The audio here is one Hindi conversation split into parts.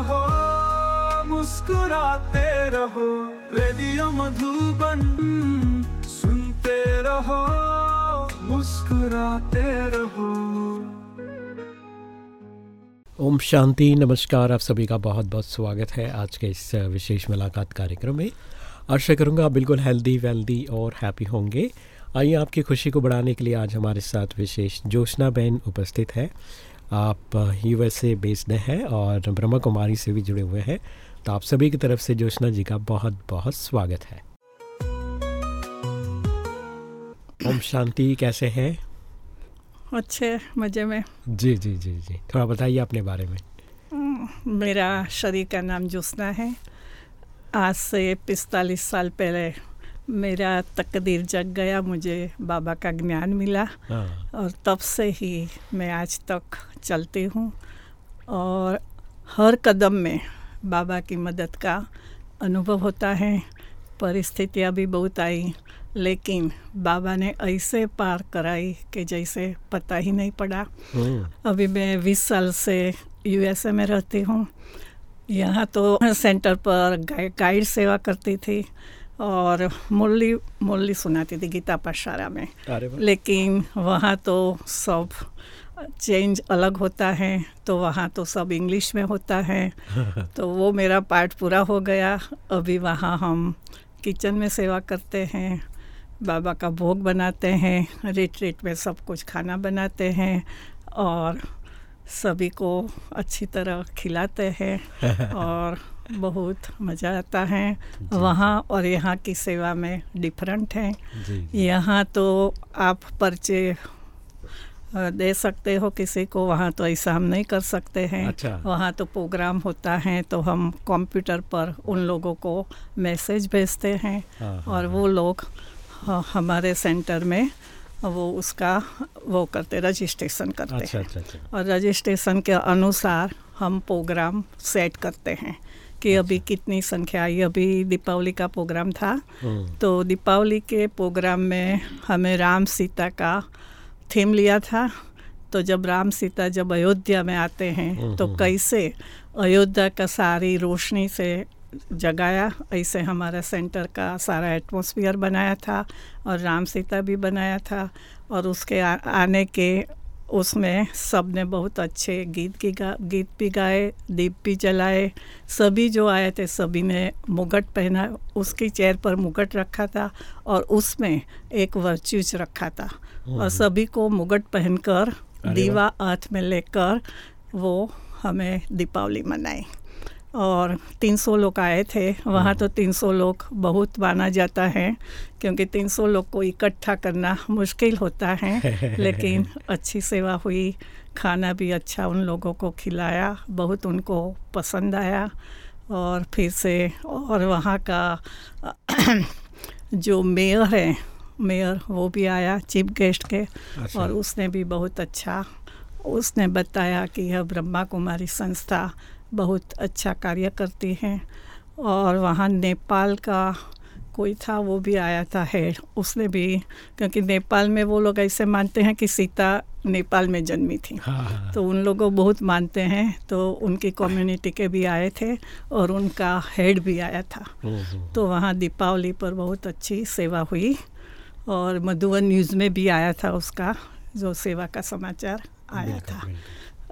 रहो, मुस्कुराते रहो, रेडियो मधुबन सुनते रहो, मुस्कुराते रहो। ओम शांति, नमस्कार, आप सभी का बहुत बहुत स्वागत है आज के इस विशेष मुलाकात कार्यक्रम में। आशा करूँगा आप बिल्कुल हेल्दी वेल्दी और हैप्पी होंगे। आइए आपकी खुशी को बढ़ाने के लिए आज हमारे साथ विशेष जोशना बहन उपस्थित है। आप यूएसए बेस्ड हैं और ब्रह्मा कुमारी से भी जुड़े हुए हैं। तो आप सभी की तरफ़ से जोशना जी का बहुत बहुत स्वागत है। ओम शांति कैसे हैं? अच्छे मज़े में। जी जी जी जी। थोड़ा बताइए अपने बारे में। मेरा शरीर का नाम जोस्ना है। आज से पिस्तालीस साल पहले मेरा तकदीर जग गया मुझे बाबा का ज्ञान मिला। हाँ। और तब से ही मैं आज तक चलती हूँ। और हर कदम में बाबा की मदद का अनुभव होता है। परिस्थितियाँ भी बहुत आई लेकिन बाबा ने ऐसे पार कराई कि जैसे पता ही नहीं पड़ा। हम्म, अभी मैं 20 साल से यूएसए में रहती हूँ। यहाँ तो सेंटर पर गाइड सेवा करती थी। और मुरली मुरली सुनाती थी गीता पाशारा में। लेकिन वहाँ तो सब चेंज अलग होता है तो वहाँ तो सब इंग्लिश में होता है। तो वो मेरा पार्ट पूरा हो गया। अभी वहाँ हम किचन में सेवा करते हैं बाबा का भोग बनाते हैं रिट्रीट में सब कुछ खाना बनाते हैं और सभी को अच्छी तरह खिलाते हैं और बहुत मज़ा आता है वहाँ और यहाँ की सेवा में डिफरेंट है। यहाँ तो आप पर्चे दे सकते हो किसी को वहाँ तो ऐसा हम नहीं कर सकते हैं। अच्छा। वहाँ तो प्रोग्राम होता है तो हम कंप्यूटर पर उन लोगों को मैसेज भेजते हैं हाँ, हाँ, और वो लोग हमारे सेंटर में वो उसका वो करते रजिस्ट्रेशन करते अच्छा हैं। अच्छा अच्छा। और रजिस्ट्रेशन के अनुसार हम प्रोग्राम सेट करते हैं। कि अभी कितनी संख्या आई अभी दीपावली का प्रोग्राम था। हम्म, तो दीपावली के प्रोग्राम में हमें राम सीता का थीम लिया था। तो जब राम सीता जब अयोध्या में आते हैं तो हम्म। कैसे अयोध्या का सारी रोशनी से जगाया ऐसे हमारा सेंटर का सारा एटमॉस्फेयर बनाया था और राम सीता भी बनाया था। और उसके आ, आने के उसमें सबने बहुत अच्छे गीत की गा गीत भी गाए दीप भी जलाए। सभी जो आए थे सभी ने मुगट पहना उसकी चेयर पर मुगट रखा था और उसमें एक वर्च्यूज रखा था। और सभी को मुगट पहनकर। दीवा हाथ में लेकर वो हमें दीपावली मनाई। और 300 लोग आए थे वहाँ तो 300 लोग बहुत माना जाता है क्योंकि 300 लोग को इकट्ठा करना मुश्किल होता है लेकिन अच्छी सेवा हुई खाना भी अच्छा उन लोगों को खिलाया बहुत उनको पसंद आया और फिर से और वहाँ का जो मेयर है मेयर वो भी आया चीफ गेस्ट के अच्छा। और उसने भी बहुत अच्छा उसने बताया कि यह ब्रह्मा कुमारी संस्था बहुत अच्छा कार्य करती हैं। और वहाँ नेपाल का कोई था वो भी आया था हेड। उसने भी क्योंकि नेपाल में वो लोग ऐसे मानते हैं कि सीता नेपाल में जन्मी थी। हाँ हाँ तो उन लोगों बहुत मानते हैं। तो उनकी कम्युनिटी के भी आए थे और उनका हेड भी आया था। तो वहाँ दीपावली पर बहुत अच्छी सेवा हुई। और मधुबन न्यूज़ में भी आया था उसका जो सेवा का समाचार आया था।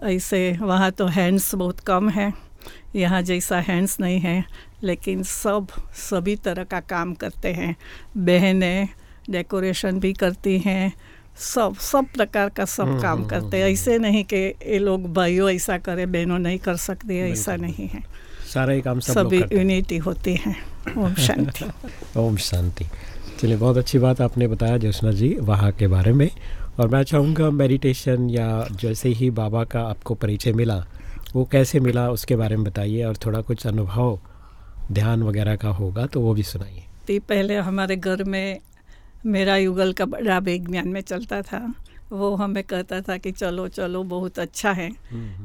ऐसे वहाँ तो हैंड्स बहुत कम है। यहाँ जैसा हैंड्स नहीं है लेकिन सब सभी तरह का काम करते हैं। बहनें डेकोरेशन भी करती हैं सब सब प्रकार का सब हम्म, काम हम्म, करते हैं। हम्म, ऐसे नहीं कि ये लोग भाइयों ऐसा करे बहनों नहीं कर सकती ऐसा नहीं है। सारा ही काम सब सभी यूनिटी होती है। ओम शांति। ओम शांति। चलिए बहुत अच्छी बात आपने बताया जोशना जी वहाँ के बारे में। और मैं चाहूँगा मेडिटेशन या जैसे ही बाबा का आपको परिचय मिला वो कैसे मिला उसके बारे में बताइए और थोड़ा कुछ अनुभव ध्यान वगैरह का होगा तो वो भी सुनाइए। तो पहले हमारे घर में मेरा युगल का बड़ा विज्ञान में चलता था। वो हमें कहता था कि चलो चलो बहुत अच्छा है।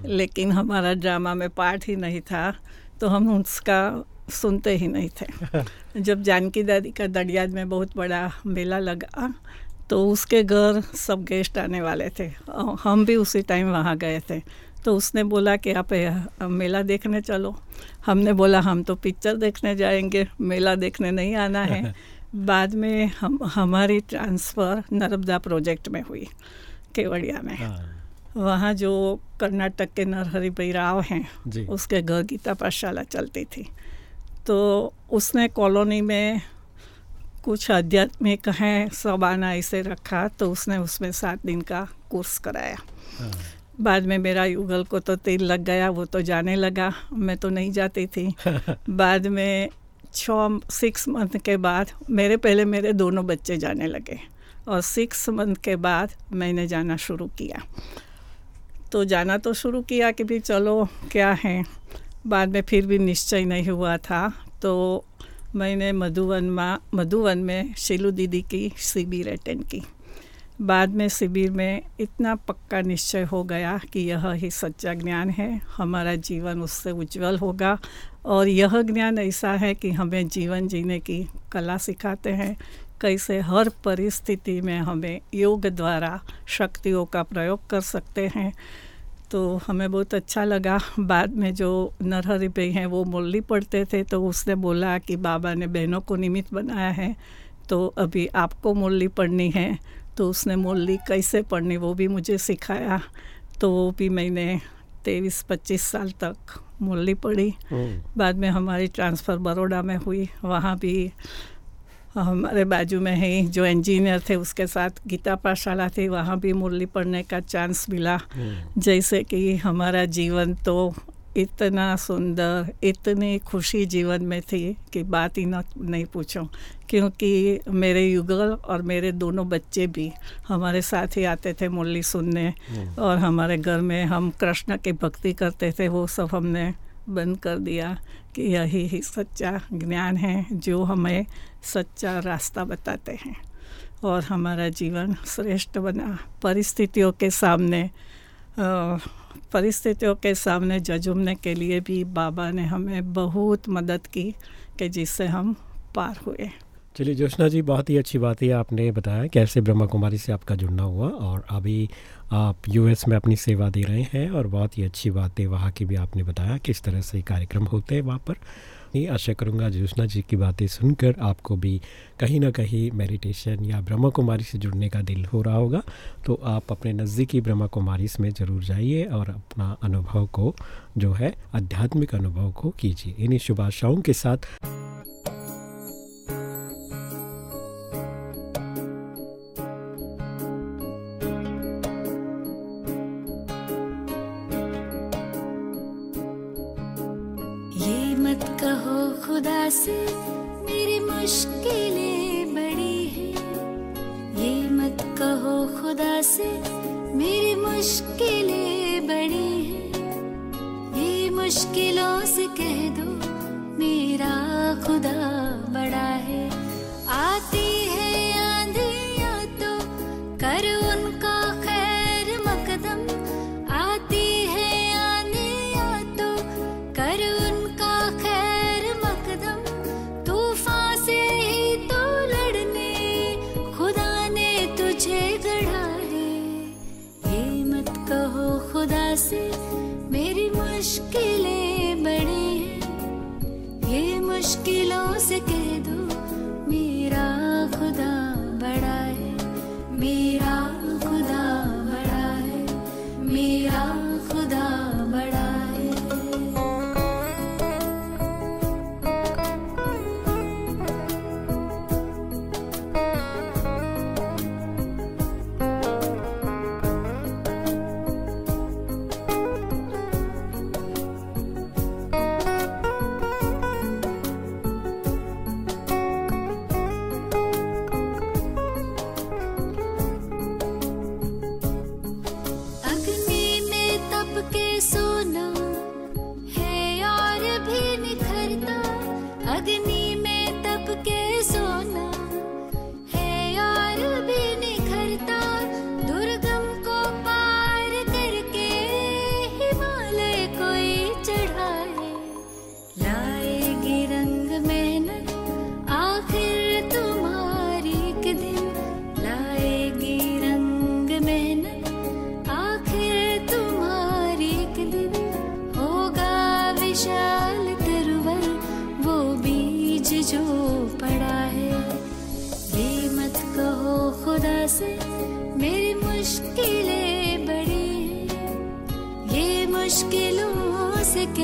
लेकिन हमारा ड्रामा में पार्ट ही नहीं था तो हम उसका सुनते ही नहीं थे। जब जानकी दादी का दरियाद में बहुत बड़ा मेला लगा तो उसके घर सब गेस्ट आने वाले थे। हम भी उसी टाइम वहाँ गए थे। तो उसने बोला कि आप मेला देखने चलो। हमने बोला हम तो पिक्चर देखने जाएँगे। मेला देखने नहीं आना है। बाद में हम हमारी ट्रांसफ़र नर्मदा प्रोजेक्ट में हुई केवड़िया में। हाँ। वहाँ जो कर्नाटक के नरहरि भाई राव हैं उसके घर गीता पाठशाला चलती थी। तो उसने कॉलोनी में कुछ आध्यात्मिक हैं सब आना इसे रखा तो उसने उसमें सात दिन का कोर्स कराया। हाँ। बाद में मेरा युगल को तो तेल लग गया वो तो जाने लगा मैं तो नहीं जाती थी। बाद में छ सिक्स मंथ के बाद मेरे पहले मेरे दोनों बच्चे जाने लगे और सिक्स मंथ के बाद मैंने जाना शुरू किया। तो जाना तो शुरू किया कि भी चलो क्या है? बाद में फिर भी निश्चय नहीं हुआ था तो मैंने मधुवन माँ, मधुवन में शिलू दीदी की शिविर अटेंड की। बाद में शिविर में इतना पक्का निश्चय हो गया कि यह ही सच्चा ज्ञान है, हमारा जीवन उससे उज्जवल होगा और यह ज्ञान ऐसा है कि हमें जीवन जीने की कला सिखाते हैं। कैसे हर परिस्थिति में हमें योग द्वारा शक्तियों का प्रयोग कर सकते हैं। तो हमें बहुत अच्छा लगा। बाद में जो नरहरि पे हैं वो मुरली पढ़ते थे तो उसने बोला कि बाबा ने बहनों को निमित्त बनाया है तो अभी आपको मुरली पढ़नी है। तो उसने मुरली कैसे पढ़नी वो भी मुझे सिखाया। तो वो भी मैंने तेईस पच्चीस साल तक मुरली पढ़ी। बाद में हमारी ट्रांसफ़र बड़ोड़ा में हुई वहाँ भी हमारे बाजू में ही जो इंजीनियर थे उसके साथ गीता पाठशाला थी वहाँ भी मुरली पढ़ने का चांस मिला। जैसे कि हमारा जीवन तो इतना सुंदर इतनी खुशी जीवन में थी कि बात ही ना नहीं पूछो। क्योंकि मेरे युगल और मेरे दोनों बच्चे भी हमारे साथ ही आते थे मुरली सुनने। हम्म। और हमारे घर में हम कृष्ण की भक्ति करते थे वो सब हमने बंद कर दिया कि यही ही सच्चा ज्ञान है जो हमें सच्चा रास्ता बताते हैं। और हमारा जीवन श्रेष्ठ बना। परिस्थितियों के सामने परिस्थितियों के सामने जजुमने के लिए भी बाबा ने हमें बहुत मदद की कि जिससे हम पार हुए। चलिए जोशना जी, बहुत ही अच्छी बात है, आपने बताया कैसे ब्रह्मा कुमारी से आपका जुड़ना हुआ और अभी आप यूएस में अपनी सेवा दे रहे हैं और बहुत ही अच्छी बात है, वहाँ की भी आपने बताया किस तरह से कार्यक्रम होते हैं वहाँ पर। नहीं आशा करूँगा ज्योत्ना जी की बातें सुनकर आपको भी कहीं ना कहीं मेडिटेशन या ब्रह्मा कुमारी से जुड़ने का दिल हो रहा होगा। तो आप अपने नज़दीकी ब्रह्मा कुमारी में ज़रूर जाइए और अपना अनुभव को जो है, आध्यात्मिक अनुभव को कीजिए। इन्हीं शुभ आशाओं के साथ से मेरी मुश्किलें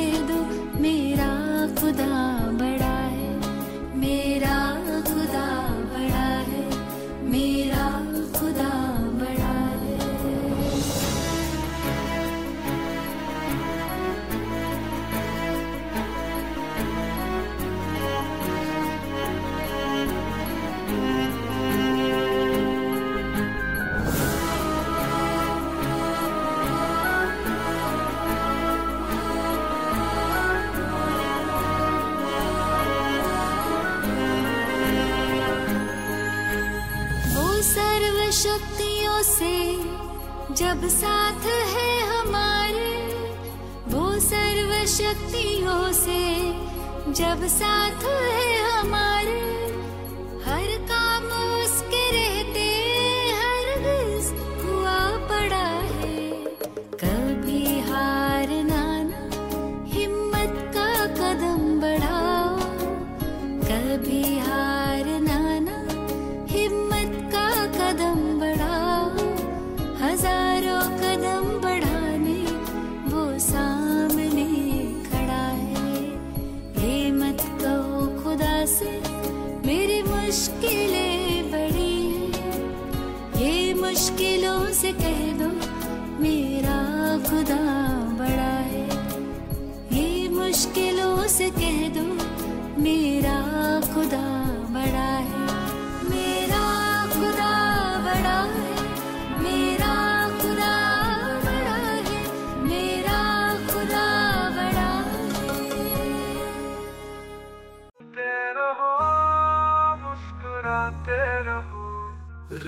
ஏதோ शक्तियों से जब साथ है हमारे।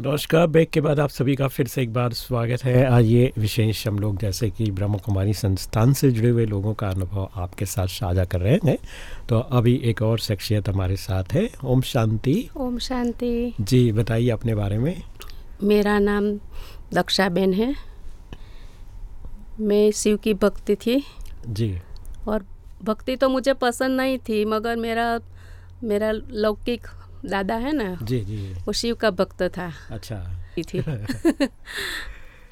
नमस्कार ब्रेक के बाद आप सभी का फिर से एक बार स्वागत है। आइए विशेष हम लोग जैसे कि ब्रह्म कुमारी संस्थान से जुड़े हुए लोगों का अनुभव आपके साथ साझा कर रहे हैं। तो अभी एक और शख्सियत हमारे साथ है ओम शांति। ओम शांति। जी बताइए अपने बारे में। मेरा नाम दक्षाबेन है। मैं शिव की भक्ति थी। जी। और भक्ति तो मुझे पसंद नहीं थी मगर मेरा मेरा लौकिक दादा है ना? जी जी वो शिव का भक्त था। अच्छा। थी।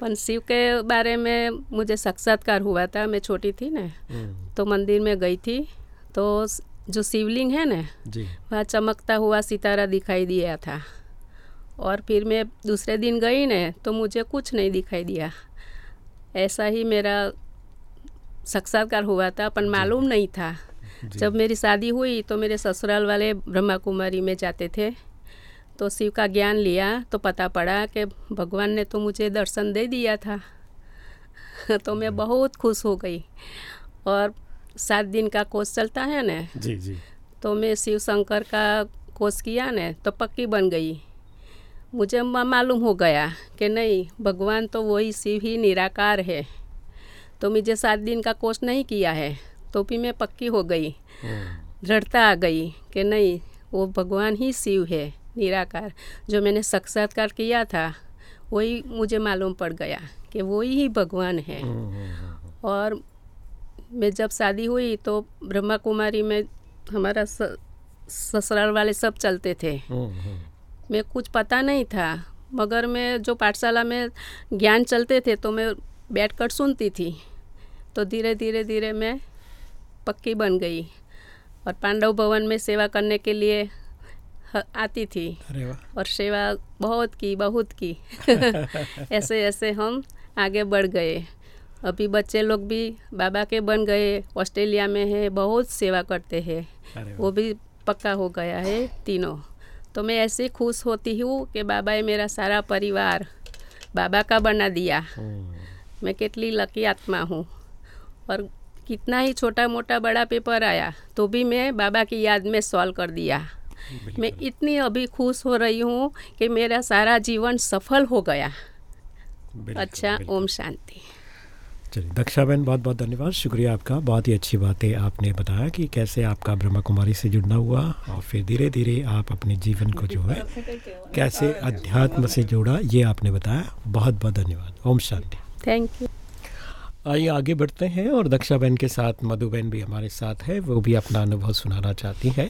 पर शिव के बारे में मुझे साक्षात्कार हुआ था मैं छोटी थी ना हम्म, तो मंदिर में गई थी तो जो शिवलिंग है ना जी। वहाँ चमकता हुआ सितारा दिखाई दिया था। और फिर मैं दूसरे दिन गई न तो मुझे कुछ नहीं दिखाई दिया। ऐसा ही मेरा साक्षात्कार हुआ था पर मालूम नहीं था। जब मेरी शादी हुई तो मेरे ससुराल वाले ब्रह्मा कुमारी में जाते थे। तो शिव का ज्ञान लिया तो पता पड़ा कि भगवान ने तो मुझे दर्शन दे दिया था। तो मैं बहुत खुश हो गई। और सात दिन का कोर्स चलता है ना? जी जी। तो मैं शिव शंकर का कोर्स किया न तो पक्की बन गई। मुझे मालूम हो गया कि नहीं भगवान तो वही शिव ही निराकार है। तो मुझे सात दिन का कोर्स नहीं किया है। तो भी मैं पक्की हो गई। हम्म, दृढ़ता आ गई कि नहीं वो भगवान ही शिव है निराकार। जो मैंने साक्षात्कार किया था वही मुझे मालूम पड़ गया कि वही ही भगवान है। हम्म, हम्म, और मैं जब शादी हुई तो ब्रह्मा कुमारी में हमारा ससुराल वाले सब चलते थे। मैं कुछ पता नहीं था मगर मैं जो पाठशाला में ज्ञान चलते थे तो मैं बैठकर सुनती थी। तो धीरे धीरे धीरे मैं पक्की बन गई और पांडव भवन में सेवा करने के लिए आती थी। और सेवा बहुत की बहुत की। ऐसे ऐसे हम आगे बढ़ गए। अभी बच्चे लोग भी बाबा के बन गए ऑस्ट्रेलिया में है बहुत सेवा करते हैं। वो भी पक्का हो गया है तीनों। तो मैं ऐसे खुश होती हूँ कि बाबा ये मेरा सारा परिवार बाबा का बना दिया। मैं कितनी लकी आत्मा हूँ। और कितना ही छोटा मोटा बड़ा पेपर आया तो भी मैं बाबा की याद में सॉल्व कर दिया। मैं इतनी अभी खुश हो रही हूँ कि मेरा सारा जीवन सफल हो गया। अच्छा ओम शांति। चलिए दक्षा बहन बहुत बहुत धन्यवाद। शुक्रिया आपका बहुत ही अच्छी बातें आपने बताया कि कैसे आपका ब्रह्मा कुमारी से जुड़ना हुआ और फिर धीरे धीरे आप अपने जीवन को जो है कैसे अध्यात्म से जोड़ा ये आपने बताया। बहुत बहुत धन्यवाद। ओम शांति। थैंक यू आइए आगे बढ़ते हैं और दक्षा बहन के साथ मधुबेन भी हमारे साथ है वो भी अपना अनुभव सुनाना चाहती है।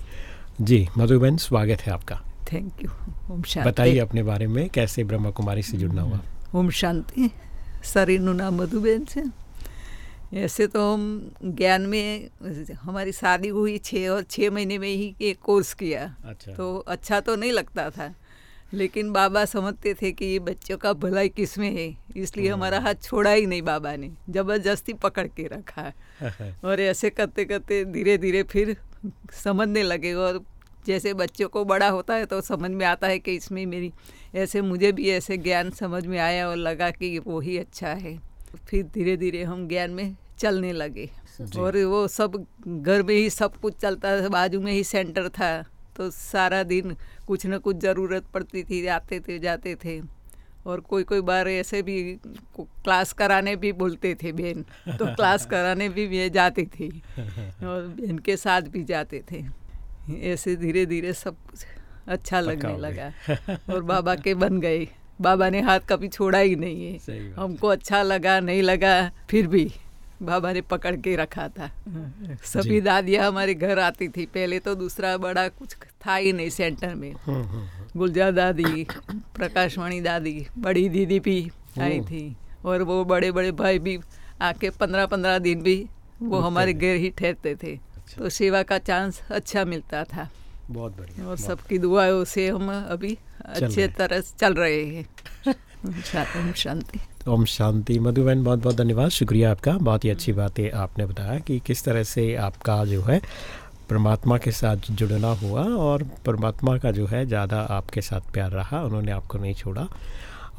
जी मधुबेन स्वागत है आपका। थैंक यू बताइए अपने बारे में कैसे ब्रह्मा कुमारी से जुड़ना हुआ? ओम शांति। सर नुना मधुबेन से। ऐसे तो हम ज्ञान में हमारी शादी हुई छः और छः महीने में ही एक कोर्स किया। अच्छा। तो अच्छा तो नहीं लगता था। लेकिन बाबा समझते थे कि ये बच्चों का भलाई किसमें है इसलिए हमारा हाथ छोड़ा ही नहीं बाबा ने ज़बरदस्ती पकड़ के रखा। और ऐसे करते करते धीरे धीरे फिर समझने लगे और जैसे बच्चों को बड़ा होता है तो समझ में आता है कि इसमें मेरी ऐसे मुझे भी ऐसे ज्ञान समझ में आया और लगा कि वो ही अच्छा है। फिर धीरे धीरे हम ज्ञान में चलने लगे। और वो सब घर में ही सब कुछ चलता था बाजू में ही सेंटर था। तो सारा दिन कुछ न कुछ ज़रूरत पड़ती थी आते थे जाते थे। और कोई कोई बार ऐसे भी क्लास कराने भी बोलते थे बहन तो क्लास कराने भी मैं जाती थी और बहन के साथ भी जाते थे। ऐसे धीरे धीरे सब कुछ अच्छा लगने लगा और बाबा के बन गए। बाबा ने हाथ कभी छोड़ा ही नहीं है। हमको अच्छा लगा नहीं लगा फिर भी। बाबा ने पकड़ के रखा था। सभी दादियाँ हमारे घर आती थी। पहले तो दूसरा बड़ा कुछ था ही नहीं सेंटर में। हम्म। गुलजार दादी प्रकाशवाणी दादी बड़ी दीदी भी आई थी। और वो बड़े बड़े भाई भी आके पंद्रह पंद्रह दिन भी वो हमारे घर ही ठहरते थे। अच्छा। तो सेवा का चांस अच्छा मिलता था। बहुत बढ़िया। और सबकी दुआओं से हम अभी अच्छे तरह चल रहे हैं। शांति। ओम शांति। मधुबन बहुत बहुत धन्यवाद। शुक्रिया आपका। बहुत ही अच्छी बात है आपने बताया कि किस तरह से आपका जो है परमात्मा के साथ जुड़ना हुआ और परमात्मा का जो है ज़्यादा आपके साथ प्यार रहा, उन्होंने आपको नहीं छोड़ा।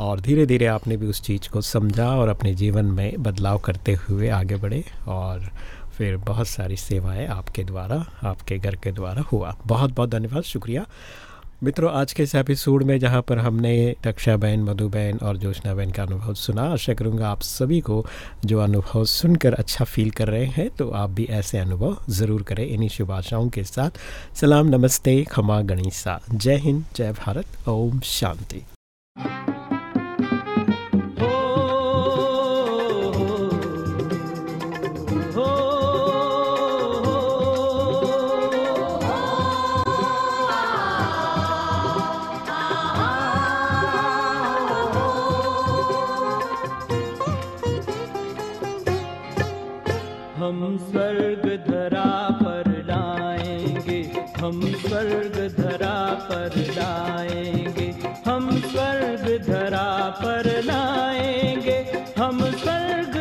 और धीरे धीरे आपने भी उस चीज़ को समझा और अपने जीवन में बदलाव करते हुए आगे बढ़े और फिर बहुत सारी सेवाएँ आपके द्वारा, आपके घर के द्वारा हुआ। बहुत बहुत धन्यवाद। शुक्रिया। मित्रों, आज के इस एपिसोड में जहाँ पर हमने रक्षा बहन मधुबहन और जोशना बहन का अनुभव सुना, आशा करूँगा आप सभी को जो अनुभव सुनकर अच्छा फील कर रहे हैं तो आप भी ऐसे अनुभव ज़रूर करें इन्हीं शुभ आशाओं के साथ। सलाम, नमस्ते, खमा गणिसा। जय हिंद, जय भारत, ओम शांति। हम स्वर्ग धरा पर लाएँगे, हम स्वर्ग धरा पर लाएँगे, हम स्वर्ग धरा पर लाएँगे, हम स्वर्ग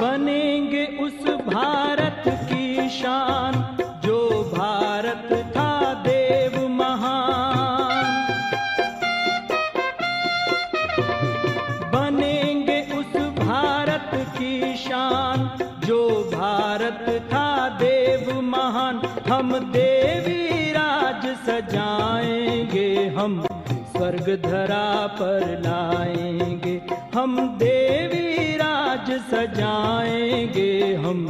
बनेंगे उस भारत की शान। धरा पर लाएँगे हम देवी राज सजाएँगे हम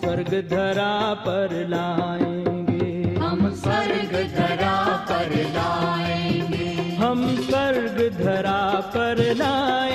स्वर्ग धरा पर लाएँगे। हम स्वर्ग धरा पर लाएँगे। हम स्वर्ग धरा पर लाएँगे।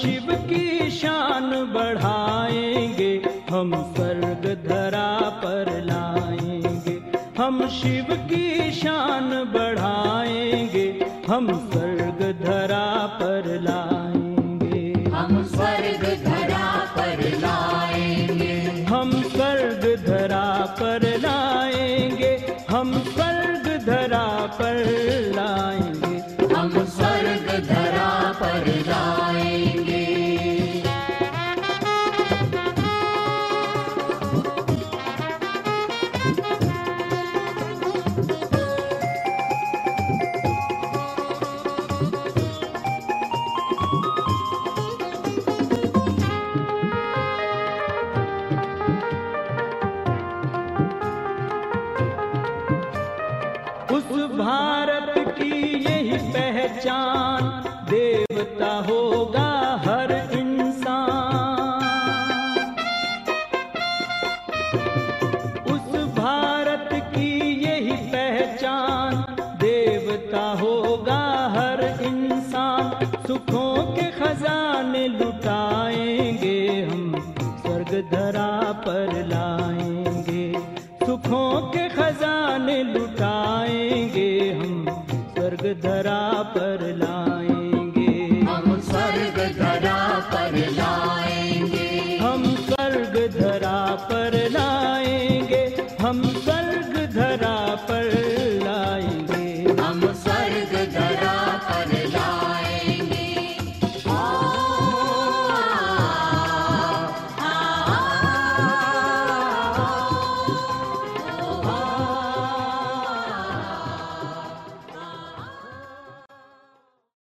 शिव की शान बढ़ाएँगे हम स्वर्ग धरा पर लाएँगे। हम शिव की शान बढ़ाएँगे हम स्वर्ग धरा पर लाएँगे। हम स्वर्ग धरा पर लाएँगे। हम स्वर्ग धरा पर लाएँगे हम स्वर्ग धरा पर